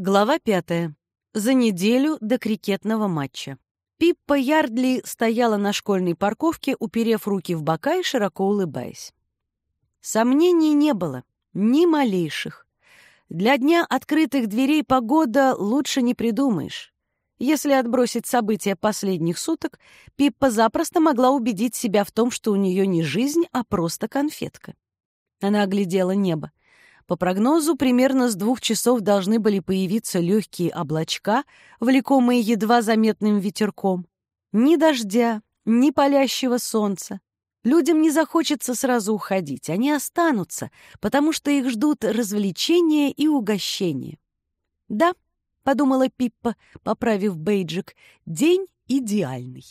Глава пятая. За неделю до крикетного матча. Пиппа Ярдли стояла на школьной парковке, уперев руки в бока и широко улыбаясь. Сомнений не было, ни малейших. Для дня открытых дверей погода лучше не придумаешь. Если отбросить события последних суток, Пиппа запросто могла убедить себя в том, что у нее не жизнь, а просто конфетка. Она оглядела небо. По прогнозу, примерно с двух часов должны были появиться легкие облачка, влекомые едва заметным ветерком. Ни дождя, ни палящего солнца. Людям не захочется сразу уходить, они останутся, потому что их ждут развлечения и угощения. «Да», — подумала Пиппа, поправив бейджик, — «день идеальный».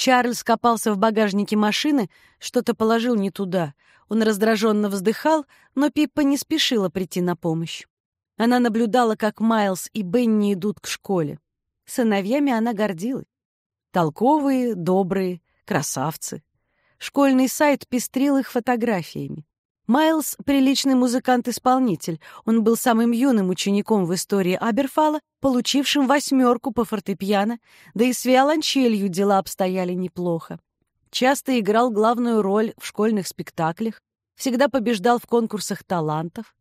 Чарльз копался в багажнике машины, что-то положил не туда — он раздраженно вздыхал, но Пиппа не спешила прийти на помощь. Она наблюдала, как Майлз и Бенни идут к школе. Сыновьями она гордилась. Толковые, добрые, красавцы. Школьный сайт пестрил их фотографиями. Майлз — приличный музыкант-исполнитель. Он был самым юным учеником в истории Аберфала, получившим восьмерку по фортепиано, да и с виолончелью дела обстояли неплохо часто играл главную роль в школьных спектаклях, всегда побеждал в конкурсах талантов.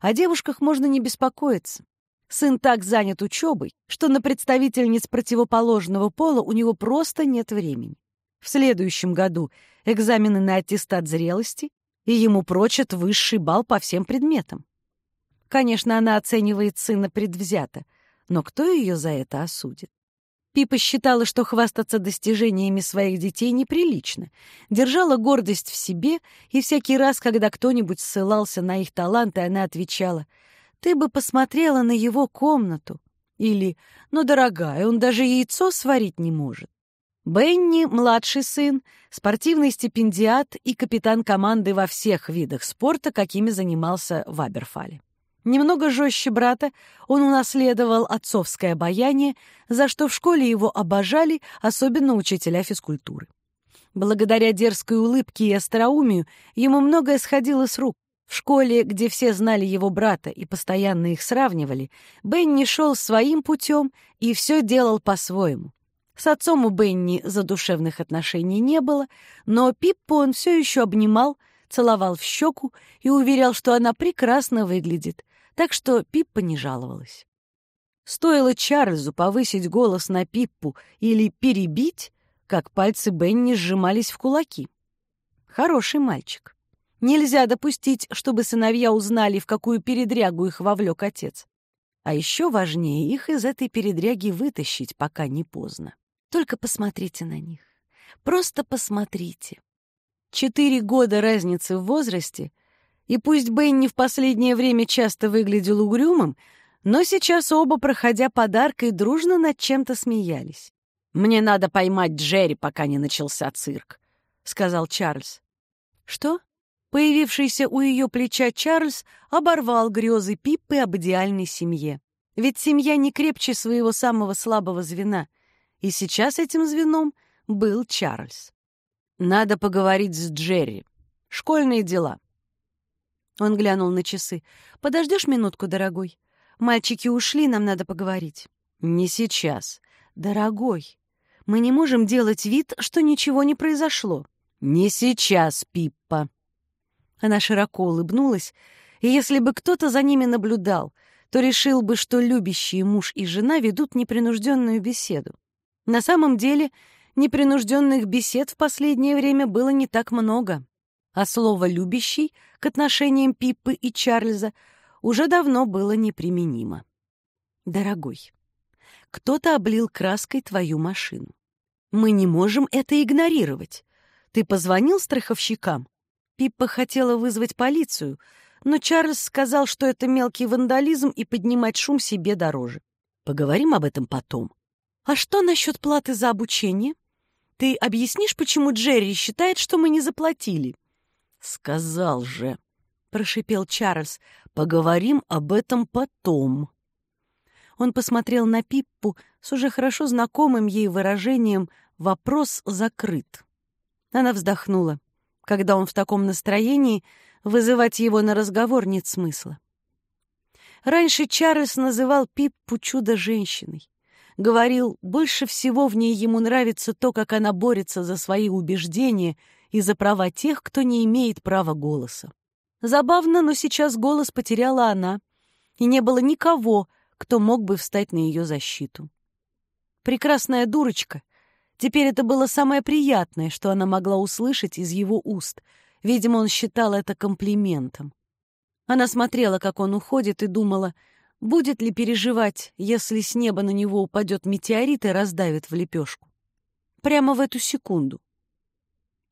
О девушках можно не беспокоиться. Сын так занят учебой, что на представительниц противоположного пола у него просто нет времени. В следующем году экзамены на аттестат зрелости, и ему прочат высший балл по всем предметам. Конечно, она оценивает сына предвзято, но кто ее за это осудит? Пипа считала, что хвастаться достижениями своих детей неприлично, держала гордость в себе, и всякий раз, когда кто-нибудь ссылался на их таланты, она отвечала «Ты бы посмотрела на его комнату» или «Ну, дорогая, он даже яйцо сварить не может». Бенни, младший сын, спортивный стипендиат и капитан команды во всех видах спорта, какими занимался в Аберфале. Немного жестче брата, он унаследовал отцовское обаяние, за что в школе его обожали, особенно учителя физкультуры. Благодаря дерзкой улыбке и остроумию ему многое сходило с рук. В школе, где все знали его брата и постоянно их сравнивали, Бенни шел своим путем и все делал по-своему. С отцом у Бенни задушевных отношений не было, но Пиппу он все еще обнимал, целовал в щеку и уверял, что она прекрасно выглядит, так что Пиппа не жаловалась. Стоило Чарльзу повысить голос на Пиппу или перебить, как пальцы Бенни сжимались в кулаки. Хороший мальчик. Нельзя допустить, чтобы сыновья узнали, в какую передрягу их вовлек отец. А еще важнее их из этой передряги вытащить, пока не поздно. Только посмотрите на них. Просто посмотрите. Четыре года разницы в возрасте — и пусть Бенни в последнее время часто выглядел угрюмым, но сейчас оба, проходя подаркой, дружно над чем-то смеялись. «Мне надо поймать Джерри, пока не начался цирк», — сказал Чарльз. «Что?» Появившийся у ее плеча Чарльз оборвал грезы Пиппы об идеальной семье. Ведь семья не крепче своего самого слабого звена, и сейчас этим звеном был Чарльз. «Надо поговорить с Джерри. Школьные дела. Он глянул на часы. «Подождешь минутку, дорогой? Мальчики ушли, нам надо поговорить». «Не сейчас». «Дорогой, мы не можем делать вид, что ничего не произошло». «Не сейчас, Пиппа». Она широко улыбнулась, и если бы кто-то за ними наблюдал, то решил бы, что любящие муж и жена ведут непринужденную беседу. На самом деле, непринужденных бесед в последнее время было не так много а слово «любящий» к отношениям Пиппы и Чарльза уже давно было неприменимо. «Дорогой, кто-то облил краской твою машину. Мы не можем это игнорировать. Ты позвонил страховщикам?» Пиппа хотела вызвать полицию, но Чарльз сказал, что это мелкий вандализм и поднимать шум себе дороже. Поговорим об этом потом. А что насчет платы за обучение? Ты объяснишь, почему Джерри считает, что мы не заплатили? «Сказал же», — прошипел Чарльз, — «поговорим об этом потом». Он посмотрел на Пиппу с уже хорошо знакомым ей выражением «вопрос закрыт». Она вздохнула. Когда он в таком настроении, вызывать его на разговор нет смысла. Раньше Чарльз называл Пиппу чудо-женщиной. Говорил, больше всего в ней ему нравится то, как она борется за свои убеждения и за права тех, кто не имеет права голоса. Забавно, но сейчас голос потеряла она, и не было никого, кто мог бы встать на ее защиту. Прекрасная дурочка. Теперь это было самое приятное, что она могла услышать из его уст. Видимо, он считал это комплиментом. Она смотрела, как он уходит, и думала, будет ли переживать, если с неба на него упадет метеорит и раздавит в лепешку. Прямо в эту секунду.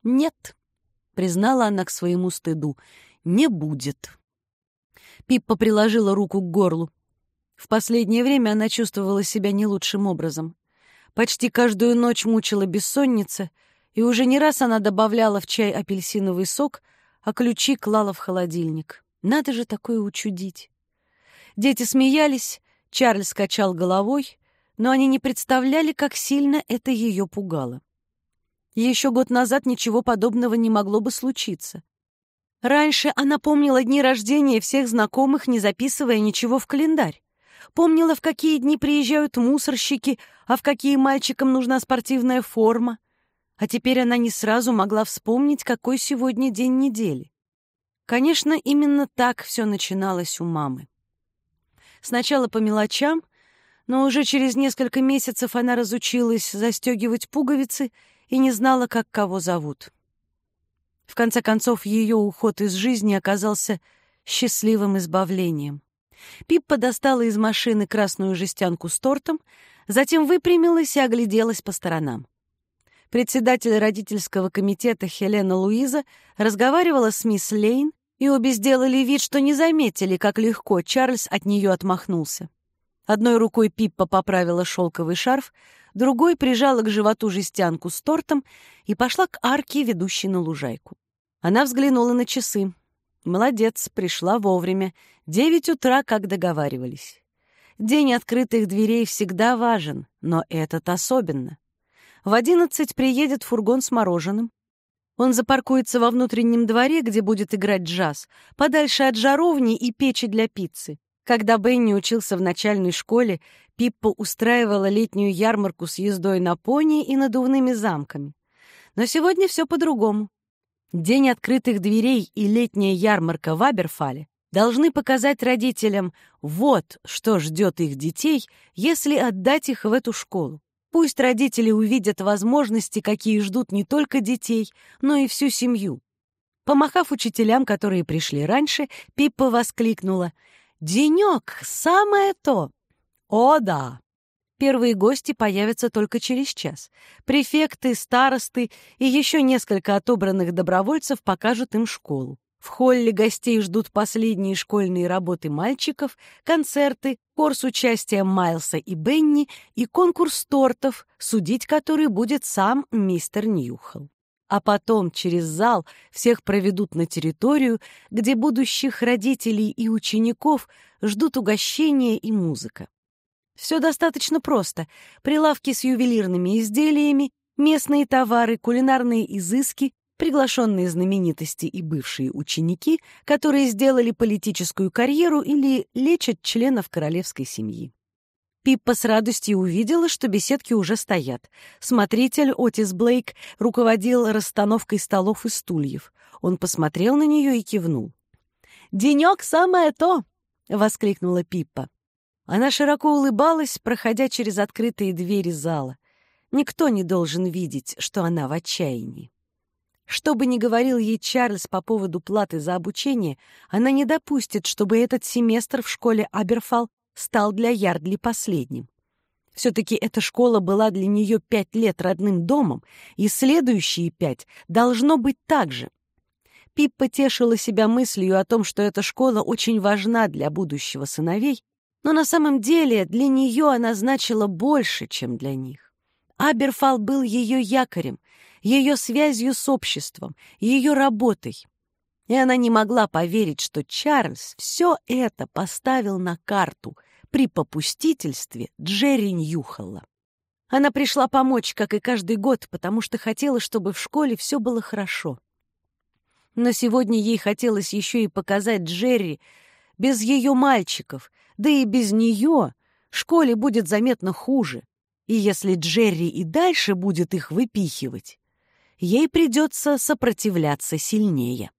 «Нет», — признала она к своему стыду, — «не будет». Пиппа приложила руку к горлу. В последнее время она чувствовала себя не лучшим образом. Почти каждую ночь мучила бессонница, и уже не раз она добавляла в чай апельсиновый сок, а ключи клала в холодильник. Надо же такое учудить. Дети смеялись, Чарльз качал головой, но они не представляли, как сильно это ее пугало. Еще год назад ничего подобного не могло бы случиться. Раньше она помнила дни рождения всех знакомых, не записывая ничего в календарь. Помнила, в какие дни приезжают мусорщики, а в какие мальчикам нужна спортивная форма. А теперь она не сразу могла вспомнить, какой сегодня день недели. Конечно, именно так все начиналось у мамы. Сначала по мелочам, но уже через несколько месяцев она разучилась застегивать пуговицы и не знала, как кого зовут. В конце концов, ее уход из жизни оказался счастливым избавлением. Пиппа достала из машины красную жестянку с тортом, затем выпрямилась и огляделась по сторонам. Председатель родительского комитета Хелена Луиза разговаривала с мисс Лейн, и обе сделали вид, что не заметили, как легко Чарльз от нее отмахнулся. Одной рукой Пиппа поправила шелковый шарф, другой прижала к животу жестянку с тортом и пошла к арке, ведущей на лужайку. Она взглянула на часы. Молодец, пришла вовремя. Девять утра, как договаривались. День открытых дверей всегда важен, но этот особенно. В одиннадцать приедет фургон с мороженым. Он запаркуется во внутреннем дворе, где будет играть джаз, подальше от жаровни и печи для пиццы. Когда Бенни учился в начальной школе, Пиппа устраивала летнюю ярмарку с ездой на пони и надувными замками. Но сегодня все по-другому. День открытых дверей и летняя ярмарка в Аберфале должны показать родителям вот, что ждет их детей, если отдать их в эту школу. Пусть родители увидят возможности, какие ждут не только детей, но и всю семью. Помахав учителям, которые пришли раньше, Пиппа воскликнула. «Денек! Самое то!» «О, да!» Первые гости появятся только через час. Префекты, старосты и еще несколько отобранных добровольцев покажут им школу. В холле гостей ждут последние школьные работы мальчиков, концерты, курс участия Майлса и Бенни и конкурс тортов, судить который будет сам мистер Ньюхолл. А потом через зал всех проведут на территорию, где будущих родителей и учеников ждут угощения и музыка. Все достаточно просто. Прилавки с ювелирными изделиями, местные товары, кулинарные изыски, приглашенные знаменитости и бывшие ученики, которые сделали политическую карьеру или лечат членов королевской семьи. Пиппа с радостью увидела, что беседки уже стоят. Смотритель Отис Блейк руководил расстановкой столов и стульев. Он посмотрел на нее и кивнул. «Денек самое то!» — воскликнула Пиппа. Она широко улыбалась, проходя через открытые двери зала. Никто не должен видеть, что она в отчаянии. Что бы ни говорил ей Чарльз по поводу платы за обучение, она не допустит, чтобы этот семестр в школе Аберфал стал для Ярдли последним. Все-таки эта школа была для нее пять лет родным домом, и следующие пять должно быть так же. Пип потешила себя мыслью о том, что эта школа очень важна для будущего сыновей, но на самом деле для нее она значила больше, чем для них. Аберфал был ее якорем, ее связью с обществом, ее работой. И она не могла поверить, что Чарльз все это поставил на карту при попустительстве Джерри Ньюхолла. Она пришла помочь, как и каждый год, потому что хотела, чтобы в школе все было хорошо. Но сегодня ей хотелось еще и показать Джерри, без ее мальчиков, да и без нее школе будет заметно хуже. И если Джерри и дальше будет их выпихивать, ей придется сопротивляться сильнее.